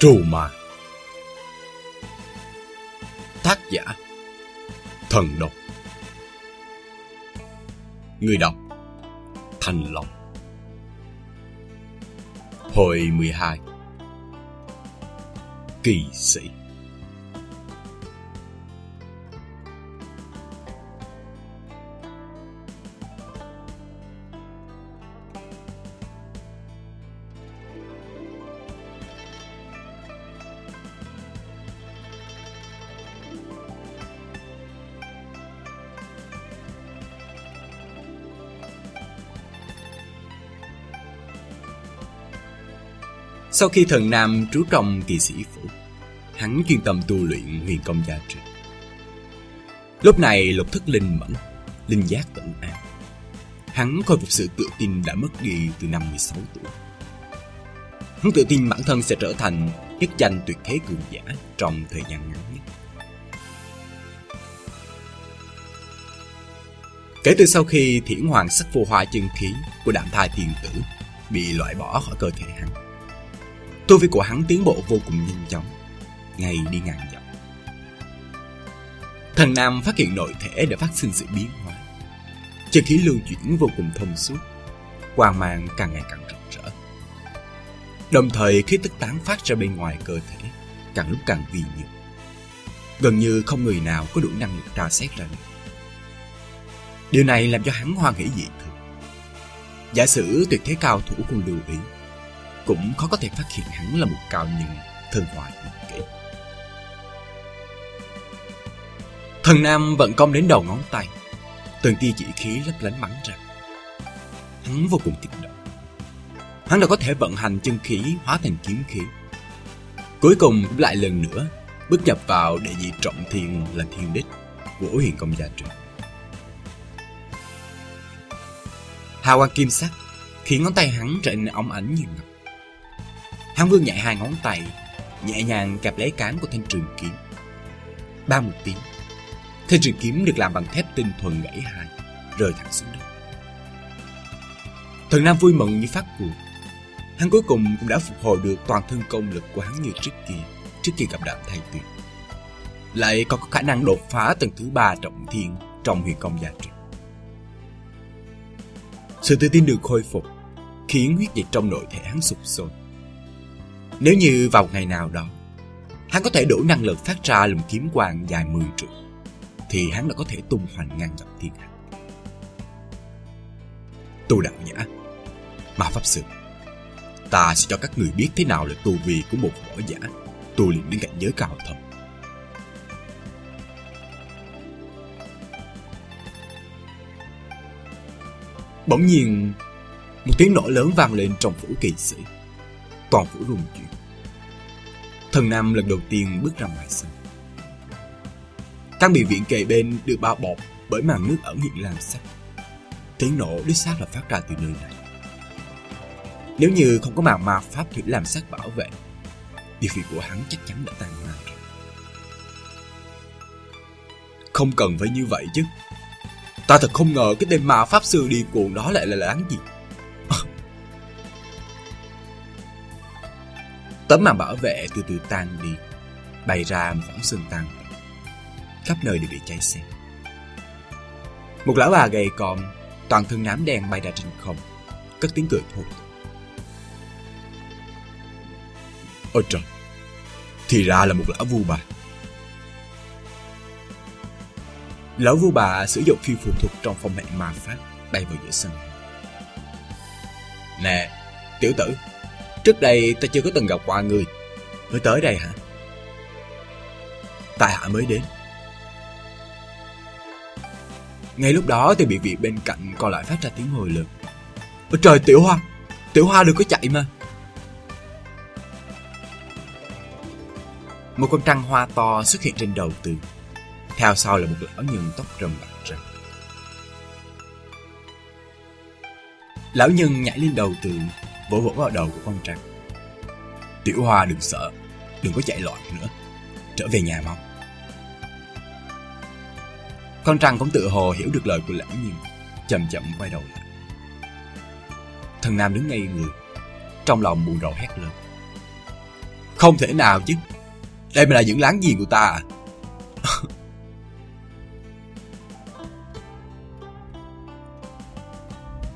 Trù Ma. Tác giả. Thần độc. Người đọc. Thành Long. Hồi 12 Kỳ sĩ. Sau khi thần nam trú trong kỳ sĩ phủ, hắn chuyên tâm tu luyện huyền công gia trị. Lúc này lục thức linh mẫn, linh giác tận an. Hắn khôi phục sự tự tin đã mất đi từ năm 16 tuổi. Hắn tự tin bản thân sẽ trở thành nhất danh tuyệt thế cường giả trong thời gian ngắn nhất. Kể từ sau khi thiển hoàng sắc phù hoa chân khí của đạm thai tiền tử bị loại bỏ khỏi cơ thể hắn, tu vi của hắn tiến bộ vô cùng nhanh chóng, ngày đi ngàn dặm. Thần Nam phát hiện nội thể đã phát sinh sự biến hóa. Chân khí lưu chuyển vô cùng thông suốt, quang mang càng ngày càng rực rỡ. Đồng thời khí tức tán phát ra bên ngoài cơ thể càng lúc càng vi nhiều. Gần như không người nào có đủ năng lực tra xét ra được. Điều này làm cho hắn hoan hỷ dị thường. Giả sử tuyệt thế cao thủ cũng lưu ý, cũng khó có thể phát hiện hắn là một cao nhân thân hoài tuyệt kỹ. Thần Nam vận công đến đầu ngón tay, từng tia chỉ khí lấp lánh bắn ra. Hắn vô cùng kích động. Hắn đã có thể vận hành chân khí hóa thành kiếm khí. Cuối cùng cũng lại lần nữa bước nhập vào đệ nhị trọng thiên là thiên đích của huyền công gia truyền. Hào quang kim sắc khiến ngón tay hắn trở nên óng ánh như ngọc. Hắn vươn nhạy hai ngón tay, nhẹ nhàng kẹp lấy cán của thanh trường kiếm. Ba một tiếng, thanh trường kiếm được làm bằng thép tinh thuần gãy hai, rơi thẳng xuống đất. Thần Nam vui mừng như phát cuồng. Hắn cuối cùng cũng đã phục hồi được toàn thân công lực của hắn như trước kia, trước khi gặp đạm thay tuyệt. Lại còn có khả năng đột phá tầng thứ ba trọng thiên trong huyền công gia truyền. Sự tự tin được khôi phục, khiến huyết dịch trong nội thể hắn sụp sôi. Nếu như vào ngày nào đó, hắn có thể đủ năng lực phát ra lùm kiếm quang dài 10 trượng, thì hắn đã có thể tung hoành ngang dọc thiên hạ. Tu đạo nhã, ma pháp sư, ta sẽ cho các người biết thế nào là tu vi của một võ giả tu luyện đến cảnh giới cao thâm. Bỗng nhiên, một tiếng nổ lớn vang lên trong phủ kỳ sĩ. Toàn phủ rung chuyển. Thần Nam lần đầu tiên bước ra ngoài sân. Căn biệt viện kề bên được bao bọc bởi màn nước ẩn hiện làm sắc. Tiếng nổ đích xác là phát ra từ nơi này. Nếu như không có màn ma pháp thủy làm sắc bảo vệ, địa vị của hắn chắc chắn đã tan hoang rồi. Không cần phải như vậy chứ. Ta thật không ngờ cái tên ma pháp sư đi cuồng đó lại là láng gì. Tấm màn bảo vệ từ từ tan đi, bày ra một khoảng sương tan. Khắp nơi đều bị cháy xém. Một lão bà gầy còm, toàn thân nám đen bay ra trên không, cất tiếng cười thô. Ôi trời, thì ra là một lão vu bà. Lão vu bà sử dụng phi phù thuật trong phong mệnh ma pháp bay vào giữa sân. Nè, tiểu tử, trước đây ta chưa có từng gặp qua người. Mới tới đây hả? Tại hạ mới đến. Ngay lúc đó thì bị vị bên cạnh còn lại phát ra tiếng hồi lực Ôi trời tiểu hoa, tiểu hoa đừng có chạy mà. Một con trăng hoa to xuất hiện trên đầu tường. Theo sau là một lão nhân tóc rầm bạc trắng. Lão nhân nhảy lên đầu tường, vỗ vỗ vào đầu của con trăng. Tiểu Hoa đừng sợ, đừng có chạy loạn nữa. Trở về nhà mau. Con trăng cũng tự hồ hiểu được lời của lão nhân, chậm chậm quay đầu lại. Thần Nam đứng ngay người, trong lòng buồn rầu hét lên. Không thể nào chứ. Đây mà là những láng giềng của ta à?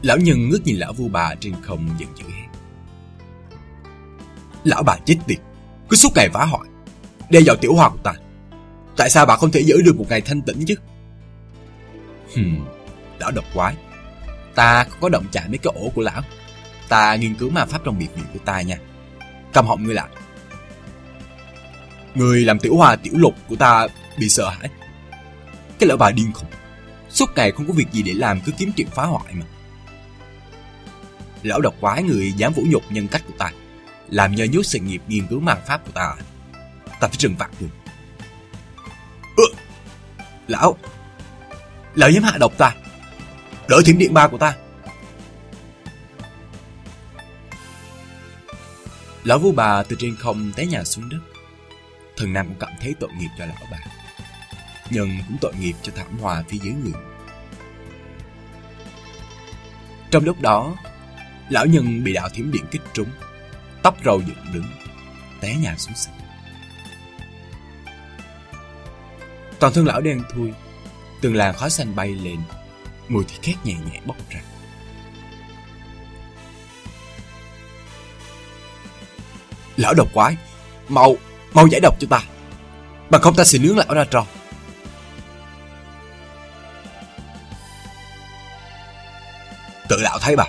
lão nhân ngước nhìn lão vua bà trên không giận dữ. Lão bà chết tiệt, cứ suốt ngày phá hoại, đe dọa tiểu hoàng của ta. Tại sao bà không thể giữ được một ngày thanh tĩnh chứ? Hừm, lão độc quái. Ta không có động chạm mấy cái ổ của lão. Ta nghiên cứu ma pháp trong biệt viện của ta nha. Cầm họng ngươi lại. Người làm tiểu hòa tiểu lục của ta bị sợ hãi. Cái lão bà điên khùng. Suốt ngày không có việc gì để làm cứ kiếm chuyện phá hoại mà. Lão độc quái người dám vũ nhục nhân cách của ta. Làm nhờ nhốt sự nghiệp nghiên cứu ma pháp của ta. Ta phải trừng phạt người. Ừ. Lão Lão dám hạ độc ta Đỡ thiểm điện ba của ta Lão vua bà từ trên không té nhà xuống đất Thần Nam cũng cảm thấy tội nghiệp cho lão bà, Nhưng cũng tội nghiệp cho thảm hòa phía dưới người Trong lúc đó, Lão nhân bị đạo thiểm điện kích trúng Tóc râu dựng đứng Té nhà xuống sân Toàn thân lão đen thui Từng làn khói xanh bay lên Mùi thì khét nhẹ nhẹ bốc ra. Lão độc quái Mau, mau giải độc cho ta Bằng không ta sẽ nướng lão ra trò. Tự lão thấy bà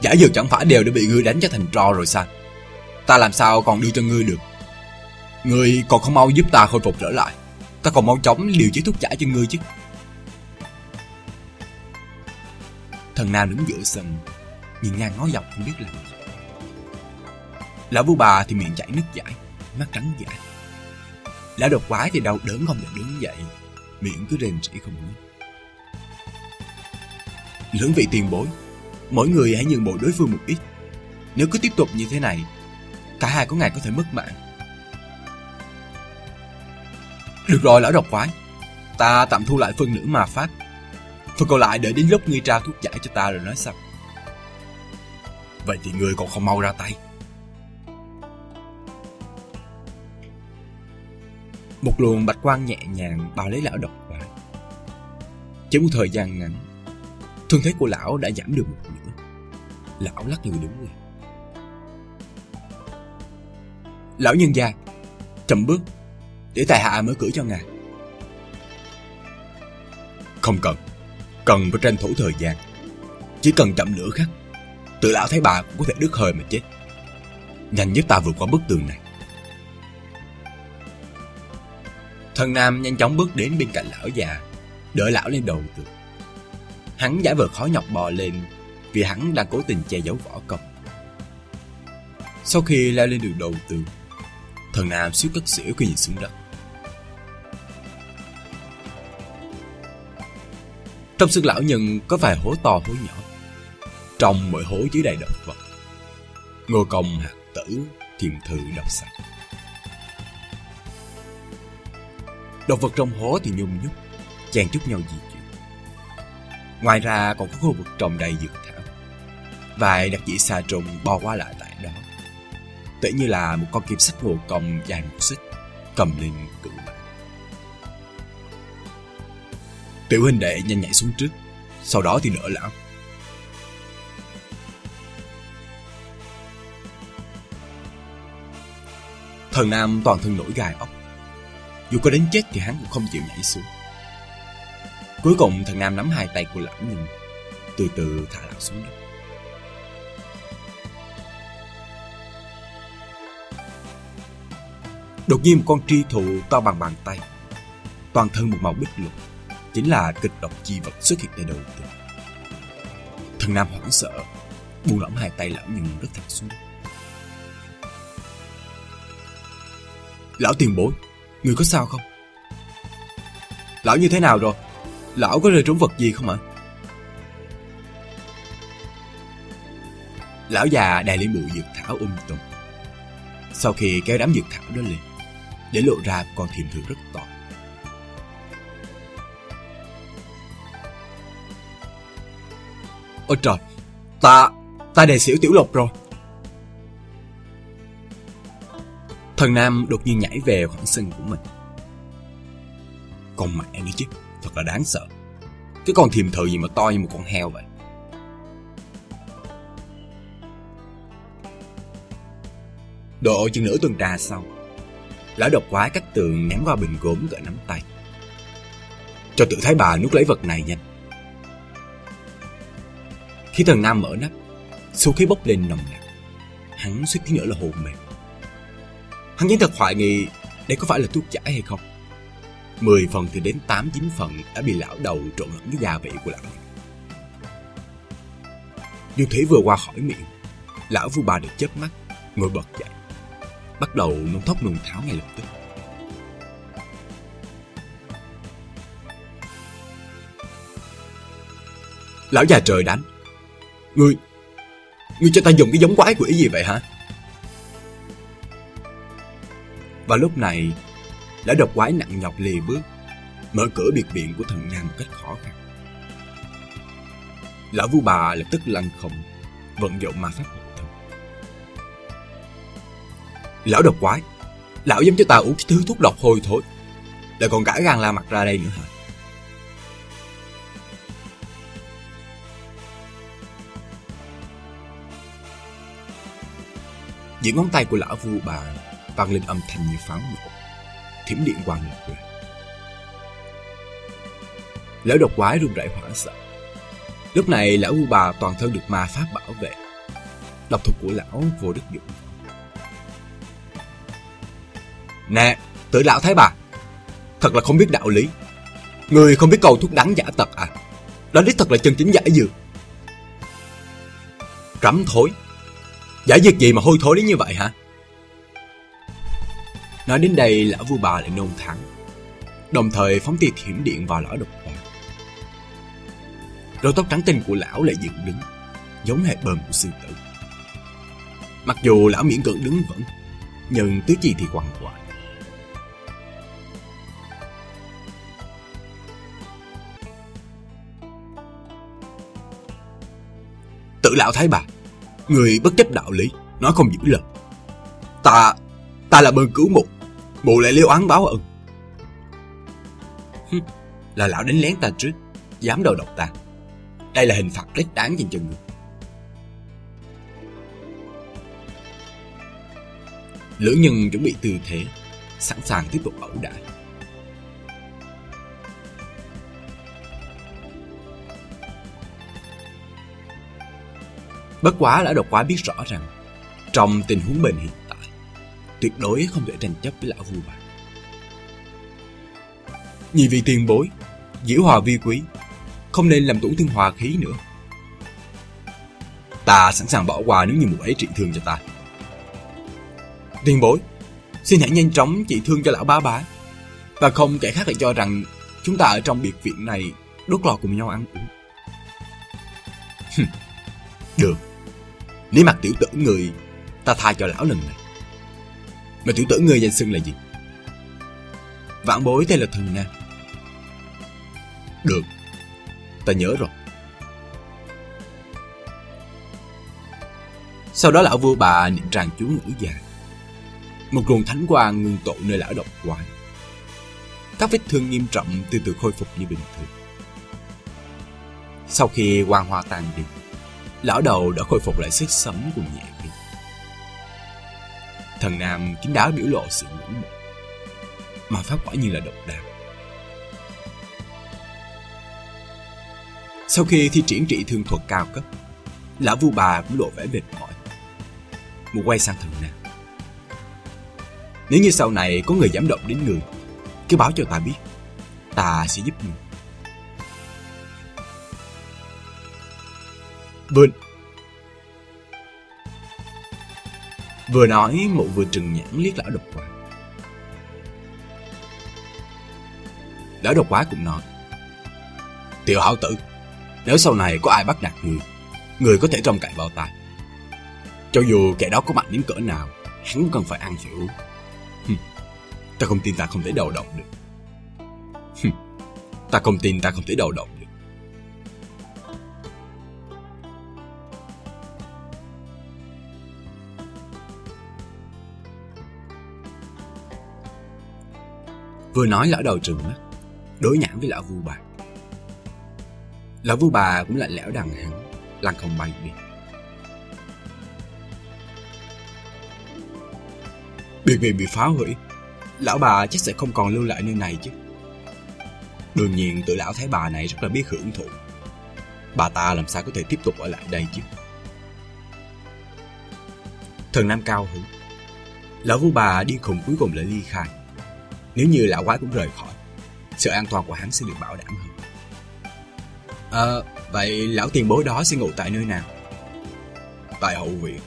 Giả dược chẳng phải đều đã bị ngươi đánh cho thành trò rồi sao? Ta làm sao còn đưa cho ngươi được? Ngươi còn không mau giúp ta khôi phục trở lại. Ta còn mau chóng liều chế thuốc giải cho ngươi chứ. Thần nam đứng giữa sân, Nhìn ngang ngó dọc không biết làm gì. Lão vua bà thì miệng chảy nước dãi Mắt trắng dãi Lão đột quái thì đau đớn không thể đứng dậy, Miệng cứ rên rỉ không ngớt. Lưỡng vị tiền bối, Mỗi người hãy nhường bộ đối phương một ít. Nếu cứ tiếp tục như thế này Cả hai có ngày có thể mất mạng. Được rồi, lão độc quái. Ta tạm thu lại phân nữ mà pháp. Phần còn lại đợi đến lúc ngươi trao thuốc giải cho ta rồi nói sau. Vậy thì ngươi còn không mau ra tay. Một luồng bạch quang nhẹ nhàng bao lấy lão độc quái. Chỉ một thời gian ngắn, Thương thế của lão đã giảm được một nửa. Lão lắc người đứng lên. Lão nhân gia, Chậm bước, Để tài hạ mở cửa cho ngài. Không cần Cần phải tranh thủ thời gian. Chỉ cần chậm nửa khắc, Tự lão thấy bà cũng có thể đứt hơi mà chết. Nhanh nhất ta vượt qua bức tường này. Thần Nam nhanh chóng bước đến bên cạnh lão già, Đỡ lão lên đầu tường. Hắn giả vờ khó nhọc bò lên, Vì hắn đang cố tình che giấu võ công. Sau khi leo lên được đầu tường Thần Nam suýt cất xỉu khi nhìn xuống đất. Trong xương lão nhân có vài hố to, hố nhỏ. Trong mỗi hố chứa đầy động vật, Ngô công hạt tử, thiềm thử độc sạch Động vật trong hố thì nhung nhúc, Chen chúc nhau di chuyển. Ngoài ra còn có khu vực trồng đầy dược thảo. Vài đặc dĩ xa trùng bò qua lại tệ như là một con kim sắc ngô còng dài một xích, Cầm lên cự bạn Tiểu huynh đệ nhanh nhảy xuống trước, Sau đó thì đỡ lão. Thần Nam toàn thân nổi gai ốc. Dù có đến chết thì hắn cũng không chịu nhảy xuống. Cuối cùng thần Nam nắm hai tay của lão nhân Từ từ thả lão xuống đất. Đột nhiên một con tri thụ to bằng bàn tay Toàn thân một màu bích lục chính là kịch độc chi vật xuất hiện tại đầu tiên Thần Nam hoảng sợ, buông lỏng hai tay lão nhưng rất thật xuống. Lão tiền bối, người có sao không? Lão như thế nào rồi? Lão có rơi trúng vật gì không ạ? Lão già đè lên bụi dược thảo um tùm. Sau khi kéo đám dược thảo đó lên, để lộ ra con thiềm thường rất to. Ôi trời, ta, ta đề xỉu tiểu lục rồi. Thần Nam đột nhiên nhảy về khoảng sân của mình. Con mẹ nữa chứ, thật là đáng sợ. Cái con thiềm thự gì mà to như một con heo vậy. Độ chừng nửa tuần trà sau, lão độc quái cắt tường ném qua bình gốm cỡ nắm tay. Cho tự thái bà nuốt lấy vật này nhanh. Khi thần Nam mở nắp, số khí bốc lên nồng nặc. Hắn suýt tí nữa là hồn mềm. Hắn vẫn thật hoài nghi đây có phải là thuốc giải hay không. Mười phần thì đến tám chín phần đã bị lão đầu trộn lẫn với gia vị của lão. Như thế vừa qua khỏi miệng, lão vua bà được chớp mắt, ngồi bật dậy. Bắt đầu nôn thốc nôn tháo ngay lập tức. Lão già trời đánh. Ngươi, ngươi cho ta dùng cái giống quái quỷ gì vậy hả? Và lúc này, lão độc quái nặng nhọc lì bước, mở cửa biệt viện của thần Nam một cách khó khăn. Lão vua bà lập tức lăn khổng vận dụng ma pháp Lão độc quái, lão dám cho ta uống cái thứ thuốc độc hôi thối, lại còn cả gan la mặt ra đây nữa hả? Những ngón tay của lão vu bà vang lên âm thanh như pháo nổ, thiểm điện quang ngược về Lão độc quái run rẩy hoảng sợ. Lúc này lão vu bà toàn thân được ma pháp bảo vệ. Độc thuật của lão vô đức dụng. Nè, tới lão thấy bà. Thật là không biết đạo lý. Người không biết cầu thuốc đắng giả tật à? Đó đích thật là chân chính giả dược. Rắm thối. Giả dược gì mà hôi thối đến như vậy hả? Nói đến đây lão vua bà lại nôn thắng Đồng thời phóng tia thiểm điện vào lõi độc hoàng Rồi tóc trắng tinh của lão lại dựng đứng Giống hệt bờm của sư tử Mặc dù lão miễn cưỡng đứng vững Nhưng tứ chi thì quằn quại lão thái bà. Người bất chấp đạo lý, Nói không giữ lời. Ta Ta là bơn cứu mụ Mụ lại liêu án báo ân. Là lão đánh lén ta trước, Dám đầu độc ta. Đây là hình phạt đích đáng dành cho người. Lữ nhân chuẩn bị tư thế, Sẵn sàng tiếp tục ẩu đả. Bất quá lão độc quá biết rõ rằng, Trong tình huống bình hiện tại, Tuyệt đối không thể tranh chấp với lão vua bạc. Nhị vị tiền bối, Diễu hòa vi quý, Không nên làm tổn thương hòa khí nữa. Ta sẵn sàng bỏ qua nếu như một ấy trị thương cho ta. Tiền bối, Xin hãy nhanh chóng trị thương cho lão bá bá. Và không kẻ khác lại cho rằng Chúng ta ở trong biệt viện này Đốt lò cùng nhau ăn uống. Được nếu mặt tiểu tử người, Ta tha cho lão lần này. Mà tiểu tử người danh xưng là gì? Vạn bối tên là thần nam Được, Ta nhớ rồi. Sau đó lão vua bà niệm tràng chú ngữ già Một luồng thánh quang ngưng tụ nơi lão độc quái. Các vết thương nghiêm trọng từ từ khôi phục như bình thường. Sau khi quang hoa tan đi lão đầu đã khôi phục lại sức sống của nhẹ đi. Thần Nam kín đáo biểu lộ sự ngưỡng mộ. Mà pháp quả như là độc đạo. Sau khi thi triển trị thương thuật cao cấp, lão vu bà cũng lộ vẻ mệt mỏi. Một quay sang thần Nam. Nếu như sau này có người dám động đến người, cứ báo cho ta biết, ta sẽ giúp người. Vừa Vừa nói mụ vừa trừng nhãn liếc lão độc quá. Lão độc quá cũng nói. Tiểu hảo tử, nếu sau này có ai bắt nạt người, người có thể trông cậy vào ta. Cho dù kẻ đó có mạnh đến cỡ nào, hắn cũng cần phải ăn phải uống. ta không tin ta không thể đầu động được. ta không tin ta không thể đầu động Vừa nói lão đầu trừng mắt, đối nhãn với lão vu bà. Lão vu bà cũng lạnh lẽo đằng hắn, lăn không bay đi. Biệt viện bị phá hủy, lão bà chắc sẽ không còn lưu lại nơi này chứ. Đương nhiên tự lão thái bà này rất là biết hưởng thụ. Bà ta làm sao có thể tiếp tục ở lại đây chứ? Thần Nam cao hứng. Lão vu bà đi khùng cuối cùng lại ly khai. Nếu như lão quái cũng rời khỏi, sự an toàn của hắn sẽ được bảo đảm hơn. Ờ, à, vậy lão tiền bối đó sẽ ngủ tại nơi nào? Tại hậu viện.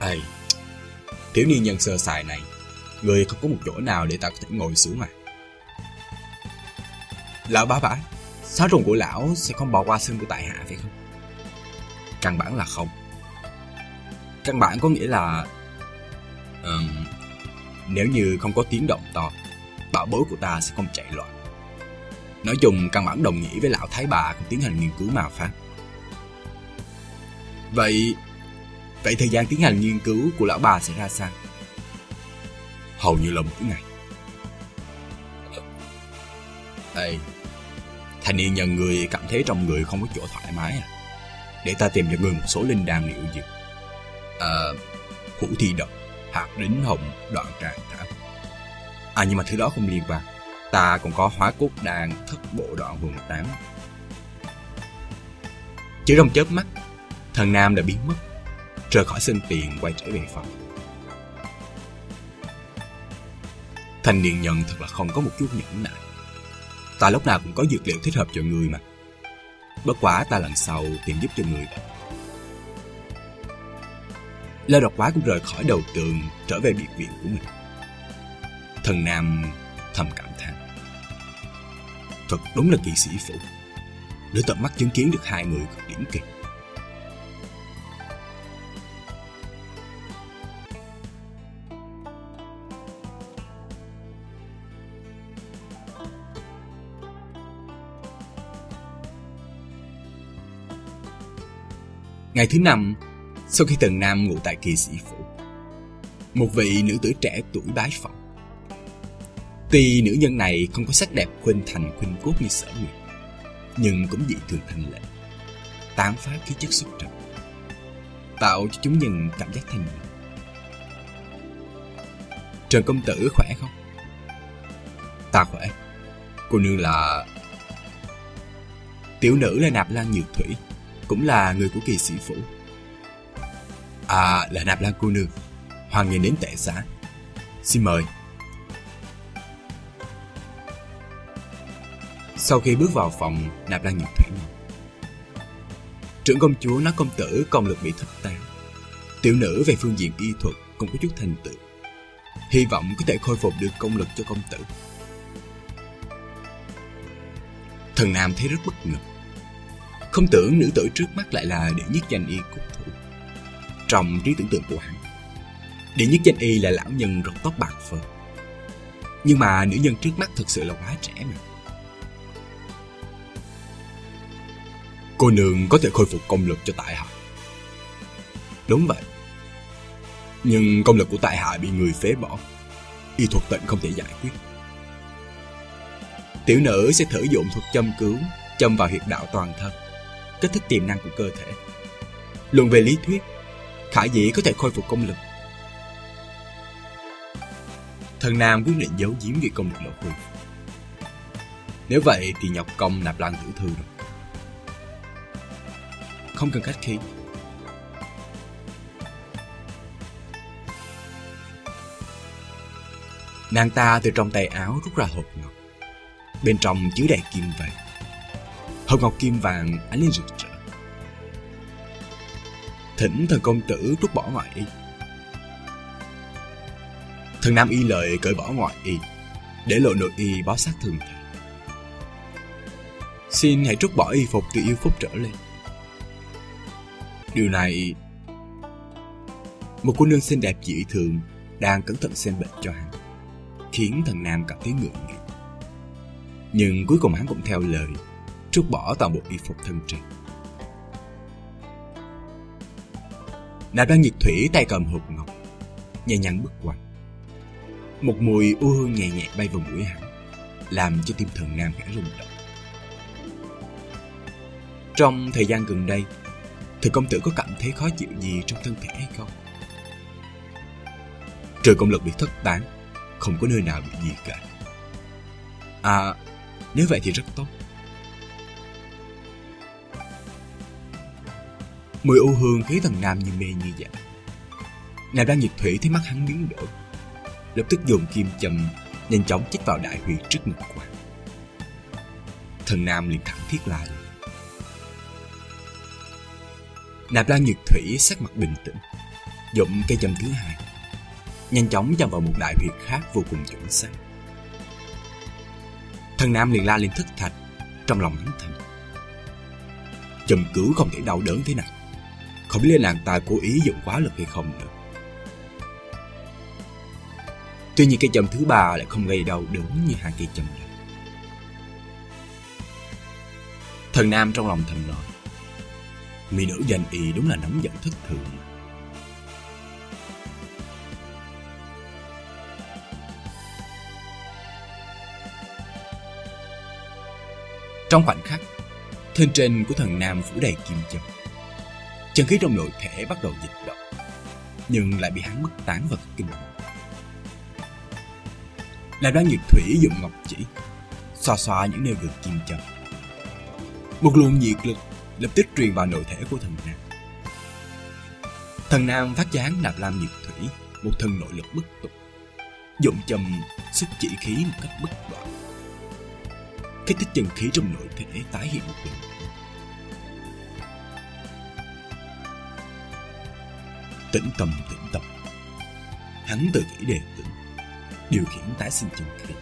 Ây, thiếu niên nhân sơ sài này, người không có một chỗ nào để ta có thể ngồi xuống mà. Lão bá bá, sáu trùng của lão sẽ không bỏ qua sân của tại hạ phải không? Căn bản là không. Căn bản có nghĩa là um, nếu như không có tiếng động to, bảo bối của ta sẽ không chạy loạn. Nói chung căn bản đồng nghĩa với lão thái bà cũng tiến hành nghiên cứu mà pháp. Vậy, vậy thời gian tiến hành nghiên cứu của lão bà sẽ ra sao? Hầu như là một ngày. Đây, thanh niên nhân người cảm thấy trong người không có chỗ thoải mái à? Để ta tìm cho người một số linh đan liệu dược. Ờ, à, hữu thi độc, hạt đính hồng, đoạn tràng thả, À nhưng mà thứ đó không liên quan. Ta còn có hóa cốt đàn thất bộ đoạn vườn tán. Chỉ trong chớp mắt, thần nam đã biến mất, rời khỏi sinh tiền quay trở về phòng. Thanh niên nhận thật là không có một chút nhẫn nại. Ta lúc nào cũng có dược liệu thích hợp cho người mà. Bất quá ta lần sau tìm giúp cho người. Lê độc quái cũng rời khỏi đầu tường trở về biệt viện của mình. Thần Nam thầm cảm thán. Thật đúng là kỳ sĩ phụ. Để tận mắt chứng kiến được hai người cực điểm kỳ. Ngày thứ năm, sau khi Tần Nam ngủ tại kỳ sĩ phủ, một vị nữ tử trẻ tuổi bái phỏng. Tuy nữ nhân này không có sắc đẹp khuynh thành khuynh cốt như sở nguyệt, nhưng cũng dị thường thanh lệ, tán phát khí chất xuất trần, tạo cho chúng nhân cảm giác thanh bình. Trần công tử khỏe không? Ta khỏe. Cô nương là... Tiểu nữ là nạp lan nhược thủy, cũng là người của kỳ sĩ phủ. À, là nạp lan cô nương. Hoàng nghênh đến tệ xã. Xin mời. Sau khi bước vào phòng, nạp lan nhìn thủy nói. Trưởng công chúa nói công tử công lực bị thất tán. Tiểu nữ về phương diện y thuật cũng có chút thành tựu. Hy vọng có thể khôi phục được công lực cho công tử. Thần Nam thấy rất bất ngờ. Không tưởng nữ tử trước mắt lại là đệ nhất danh y cục thủ. Trong trí tưởng tượng của hắn, đệ nhất danh y là lão nhân râu tóc bạc phơ. Nhưng mà nữ nhân trước mắt thực sự là quá trẻ mà. Cô nương có thể khôi phục công lực cho tại hạ. Đúng vậy. Nhưng công lực của tại hạ bị người phế bỏ. Y thuật tịnh không thể giải quyết. Tiểu nữ sẽ thử dụng thuật châm cứu, châm vào huyệt đạo toàn thân kích thích tiềm năng của cơ thể. Luận về lý thuyết, khả dĩ có thể khôi phục công lực. Thần Nam quyết định giấu giếm việc công lực lộ hư. Nếu vậy thì nhọc công nạp lan tử thư rồi. Không cần khách khí. Nàng ta từ trong tay áo rút ra hộp ngọc. Bên trong chứa đầy kim vàng. Hộp ngọc kim vàng ánh lên rực rỡ. Thỉnh thần công tử rút bỏ ngoại y. Thần nam y lợi cởi bỏ ngoại y, để lộ nội y bó sát thường thể. Xin hãy rút bỏ y phục từ yêu phúc trở lên. Điều này... Một cô nương xinh đẹp dị thường đang cẩn thận xem bệnh cho hắn, khiến thần nam cảm thấy ngượng nghịu. Nhưng cuối cùng hắn cũng theo lời trút bỏ toàn bộ y phục thân trên. Nạp đang nhiệt thủy tay cầm hộp ngọc, nhẹ nhàng bước qua. Một mùi u hương nhẹ nhẹ bay vào mũi hắn, làm cho tim thần nam khẽ rung động. Trong thời gian gần đây, thì công tử có cảm thấy khó chịu gì trong thân thể hay không? Trừ công lực bị thất tán, không có nơi nào bị gì cả. À, nếu vậy thì rất tốt. Mùi u hương khiến thần nam như mê như vậy. Nam đang nhiệt thủy thấy mắt hắn biến đổi. Lập tức dùng kim châm nhanh chóng chích vào đại huyệt trước ngực qua. Thần nam liền thẳng thiết la lên. Nạp Lan Nhược Thủy sắc mặt bình tĩnh, dụng cây châm thứ hai, nhanh chóng châm vào một đại huyệt khác vô cùng chuẩn xác. Thần Nam liền la lên thất thạch, trong lòng hắn thầm. Châm cứu không thể đau đớn thế nào, không biết là nàng ta cố ý dùng quá lực hay không nữa. Tuy nhiên cây châm thứ ba lại không gây đau đớn như hai cây châm này. Thần Nam trong lòng thầm nói. Mỹ nữ danh y đúng là nóng giận thất thường Trong khoảnh khắc, thân trên của thần nam phủ đầy kim châm. Chân khí trong nội thể bắt đầu dịch động, nhưng lại bị hắn mất tán vào kinh động là đoán nhiệt thủy dùng ngọc chỉ, xoa xoa những nơi gợt kim châm. Một luồng nhiệt lực lập tức truyền vào nội thể của thần nam. Thần nam phát chán nạp lam nhiệt thủy, một thần nội lực bất tục, dụng châm sức chỉ khí một cách bất đoạn. kích thích chân khí trong nội thể tái hiện một lần Tĩnh tâm tĩnh tâm. Hắn tự nghĩ đề tĩnh Điều khiển tái sinh chân khí.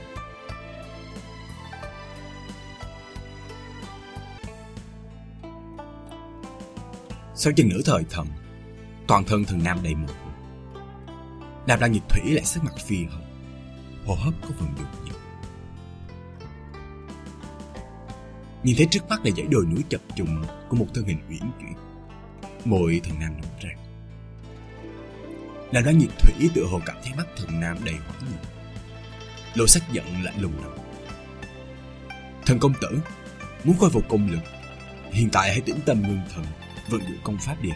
Sau chừng nửa thời thần, Toàn thân thần nam đầy mồ hôi. Đàm đang Nhiệt Thủy lại sắc mặt phi hồng, Hô hấp có phần dồn nhiều Nhìn thấy trước mắt là dãy đồi núi chập trùng Của một thân hình uyển chuyển, Môi thần nam nóng ràng Đàm Lan Nhiệt Thủy tựa hồ cảm thấy mắt thần nam đầy hoảng nhiệt Lô sắc giận lạnh lùng nói Thần công tử Muốn khôi phục công lực Hiện tại hãy tĩnh tâm ngưng thần vận dụng công pháp đi.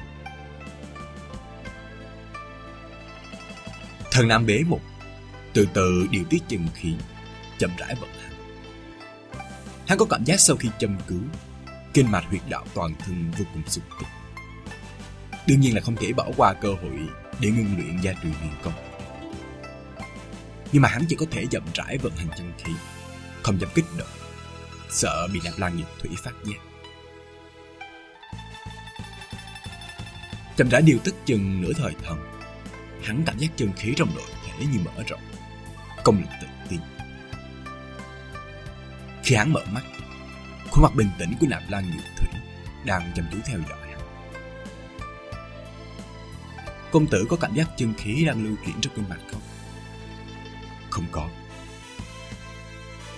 Thần Nam bế một, từ từ điều tiết chân khí, chậm rãi vận hành. Hắn có cảm giác sau khi châm cứu, kinh mạch huyệt đạo toàn thân vô cùng sụp tích Đương nhiên là không thể bỏ qua cơ hội để ngưng luyện gia truyền huyền công. Nhưng mà hắn chỉ có thể chậm rãi vận hành chân khí, không dám kích động, sợ bị nạp lan nhiệt thủy phát giác. Chậm rãi điều tức chừng nửa thời thần Hắn cảm giác chân khí trong nội thể như mở rộng Công lực tự tin Khi hắn mở mắt Khuôn mặt bình tĩnh của nạp lan nhiệt thủy Đang chăm chú theo dõi Công tử có cảm giác chân khí đang lưu chuyển trong kinh mạch không? Không có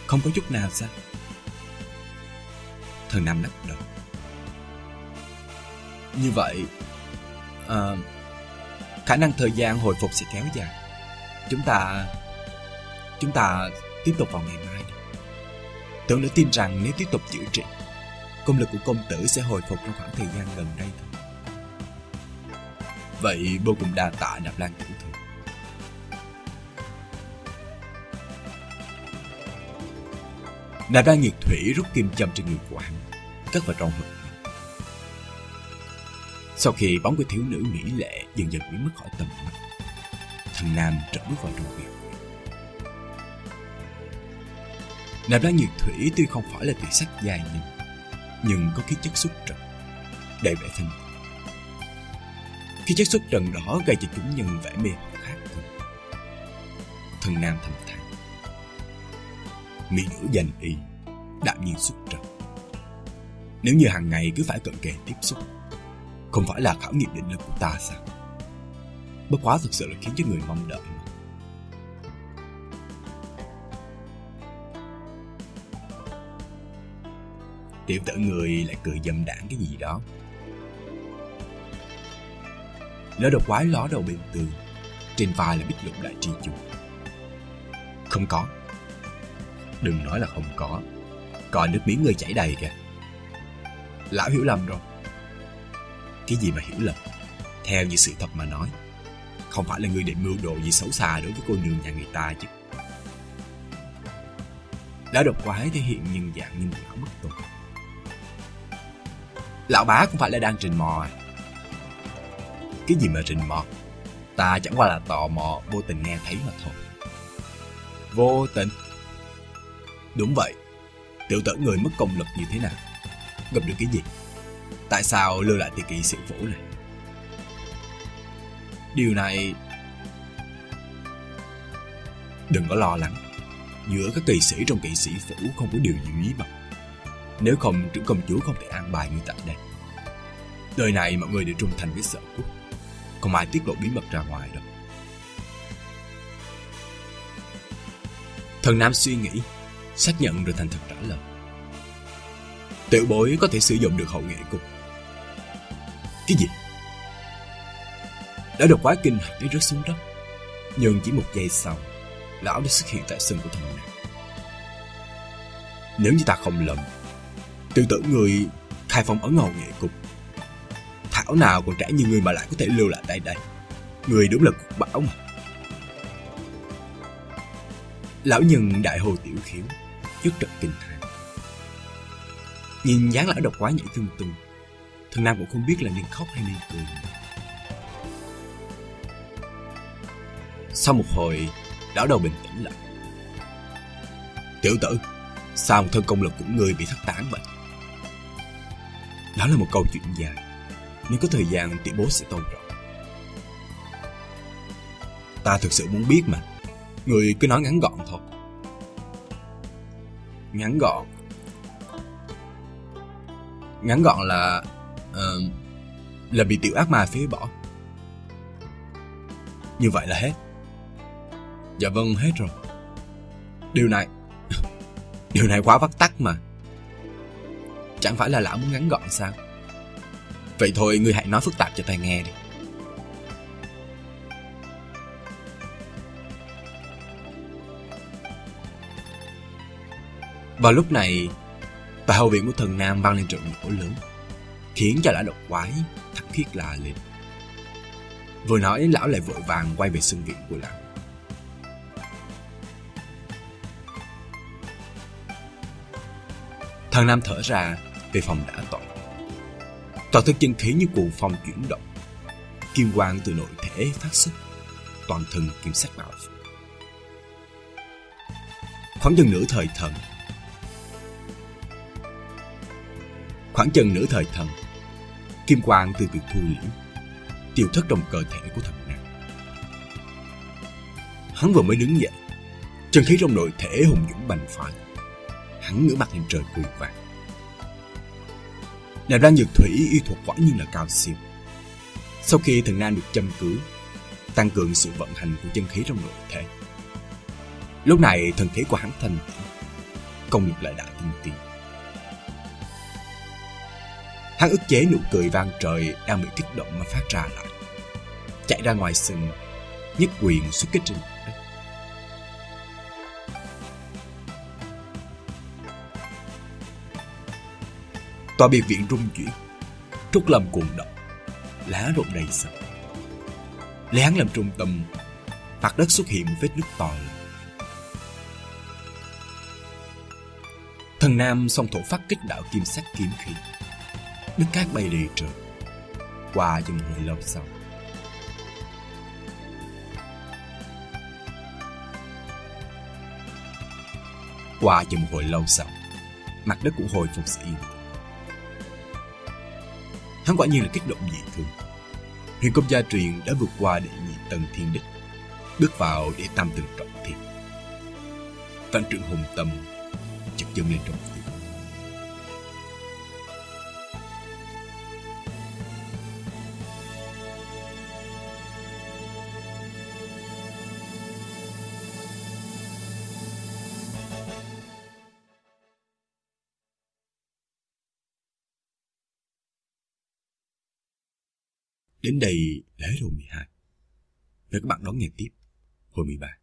Không có chút nào sao? Thần Nam lắc đầu Như vậy à, khả năng thời gian hồi phục sẽ kéo dài. Chúng ta chúng ta tiếp tục vào ngày mai. Tưởng nữa tin rằng nếu tiếp tục chữa trị, công lực của công tử sẽ hồi phục trong khoảng thời gian gần đây thôi. Vậy vô cùng đa tạ nạp lan tiểu thư. Nạp lan nhiệt thủy rút kim châm trên người của hắn, cất vào trong hộp sau khi bóng của thiếu nữ mỹ lệ dần dần biến mất khỏi tầm mắt, thằng Nam trở bước vào trong biệt. Nạp Lan Nhiệt Thủy tuy không phải là tỷ sắc dài nhìn, nhưng có khí chất xuất trần, đầy vẻ thân khi chất xuất trần đó gây cho chúng nhân vẻ mê khác thường. Thần Nam thầm than. Mỹ nữ dành y, đạm nhiên xuất trần. Nếu như hàng ngày cứ phải cận kề tiếp xúc, không phải là khảo nghiệm định lực của ta sao Bất quá thực sự là khiến cho người mong đợi mà. Tiểu tử người lại cười dâm đảng cái gì đó Lỡ đột quái ló đầu bên tường Trên vai là bích lục đại tri chủ Không có. Đừng nói là không có. Còn nước miếng người chảy đầy kìa. Lão hiểu lầm rồi. Cái gì mà hiểu lầm? Theo như sự thật mà nói, không phải là người định mưu đồ gì xấu xa đối với cô nương nhà người ta chứ. Lão độc quái thể hiện nhân dạng như một lão bất tục. Lão bá cũng phải là đang trình mò à? Cái gì mà trình mò? Ta chẳng qua là tò mò vô tình nghe thấy mà thôi. Vô tình? Đúng vậy. Tiểu tử người mất công lực như thế nào? Gặp được cái gì? Tại sao lưu lại tiền kỵ sĩ phủ này? Điều này... Đừng có lo lắng. Giữa các kỳ sĩ trong kỵ sĩ phủ không có điều gì bí mật. Nếu không, trưởng công chúa không thể an bài như tại đây. Đời này mọi người đều trung thành với sở quốc. Không ai tiết lộ bí mật ra ngoài đâu. Thần Nam suy nghĩ, xác nhận rồi thành thật trả lời. Tiểu bối có thể sử dụng được hậu nghệ cục. Cái gì? Đã được quá kinh hãi rớt xuống đất. Nhưng chỉ một giây sau, lão đã xuất hiện tại sân của thần Nam. Nếu như ta không lầm, tự tử người khai phong ấn hậu nghệ cục. Thảo nào còn trẻ như người mà lại có thể lưu lại tại đây. Người đúng là cục bão mà. Lão nhân đại hồ tiểu khiếu, rất trận kinh thang Nhìn dáng lão độc quá nhảy tương tung, thần nam cũng không biết là nên khóc hay nên cười. Sau một hồi, lão đầu bình tĩnh lại. Tiểu tử, sao một thân công lực của người bị thất tán vậy? Đó là một câu chuyện dài, nếu có thời gian tỷ bố sẽ tôn trọng. Ta thực sự muốn biết mà, người cứ nói ngắn gọn thôi. Ngắn gọn. Ngắn gọn là uh, Là bị tiểu ác ma phế bỏ. Như vậy là hết. Dạ vâng hết rồi. Điều này Điều này quá vắt tắc mà. Chẳng phải là lão muốn ngắn gọn sao? Vậy thôi, ngươi hãy nói phức tạp cho ta nghe đi. Vào lúc này Tại hậu viện của thần Nam vang lên trận nổ lớn, Khiến cho lão độc quái thắc thiết la lên. Vừa nói, lão lại vội vàng quay về sân viện của lão. Thần Nam thở ra về phòng đã tội. Toàn thân chân khí như cuộn phong chuyển động. Kim quang từ nội thể phát xuất. Toàn thân kiểm sát bạo Khoảng chừng nửa thời thần. Khoảng chừng nửa thời thần, Kim quang từ từ thu liễm, Tiêu thất trong cơ thể của thần nam Hắn vừa mới đứng dậy, Chân khí trong nội thể hùng dũng bành phải Hắn ngửa mặt lên trời cười vàng. Nàng đang dược thủy y thuật quả nhiên là cao siêu. Sau khi thần nam được châm cứu Tăng cường sự vận hành của chân khí trong nội thể. Lúc này thần khí của hắn thành Công lực lại đại tinh tiến. Hắn ức chế nụ cười vang trời đang bị kích động mà phát ra lại. Chạy ra ngoài sân, nhất quyền xuất kích trên Tòa biệt viện rung chuyển, trúc lâm cuồng động, lá rụng đầy sập Lấy hắn làm trung tâm, mặt đất xuất hiện một vết nứt to lớn. Thần Nam song thổ phát kích đạo kim sắc kiếm khí. Nước cát bay đầy trời. Qua cho hồi lâu sau. Qua cho hồi lâu sau mặt đất cũng hồi phục sự yên hắn quả nhiên là kích động dị thường. Huyền công gia truyền đã vượt qua đệ nhị tầng thiên đích, bước vào để tam tầng trọng thiên. Văn trưởng hùng tâm chật chân lên trong Đến đây là hết hồi 12. Mời các bạn đón nghe tiếp hồi 13.